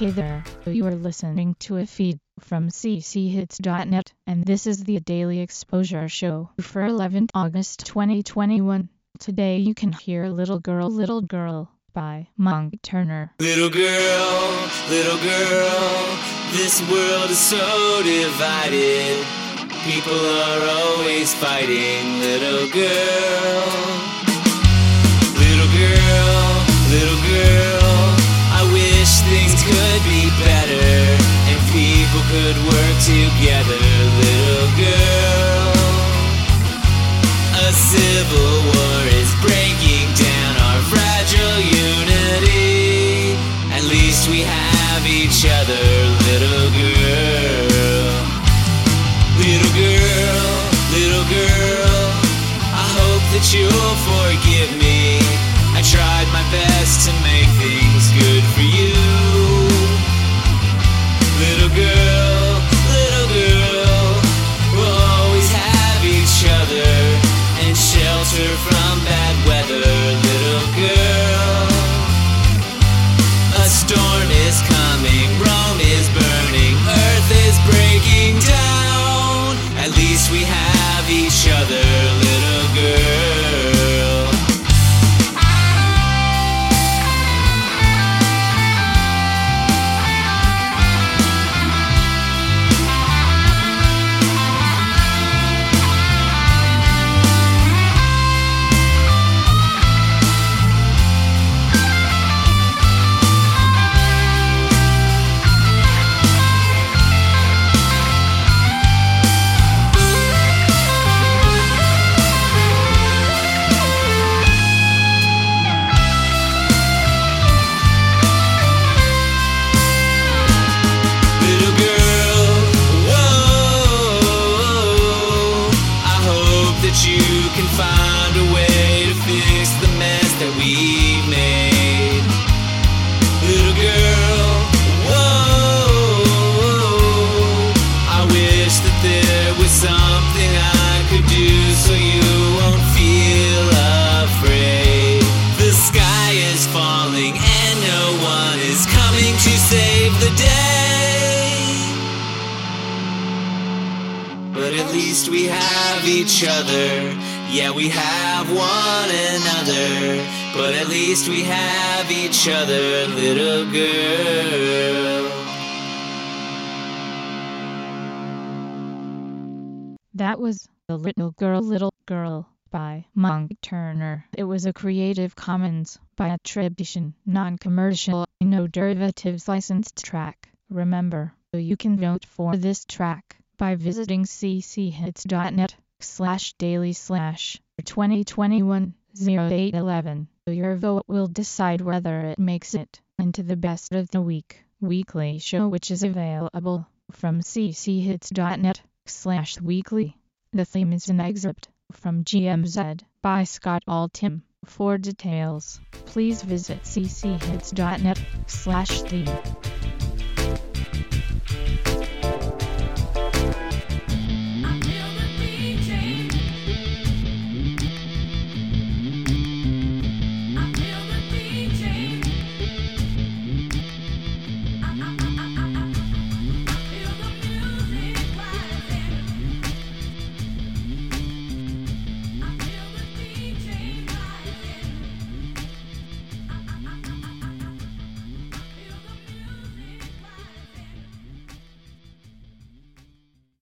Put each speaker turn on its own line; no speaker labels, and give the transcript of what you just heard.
Hey there, you are listening to a feed from cchits.net, and this is the Daily Exposure Show for 11th August 2021. Today you can hear Little Girl, Little Girl by Monk Turner.
Little girl, little girl, this world is so divided. People are always fighting, little girl. Could work together, little girl. A civil war that you can find a way to fix the mess that we made. Little girl, whoa, I wish that there was something I could do so you won't feel afraid. The sky is falling and no one is coming to save the day. At least we have each other. Yeah, we have one another. But at least we have each other, little girl.
That was The Little Girl, Little Girl by Monk Turner. It was a Creative Commons by attribution, non-commercial, no derivatives licensed track. Remember, you can vote for this track by visiting cchits.net slash daily slash 2021 0811. Your vote will decide whether it makes it into the best of the week weekly show which is available from cchits.net slash weekly. The theme is an excerpt from GMZ by Scott Altham. For details, please visit cchits.net slash theme.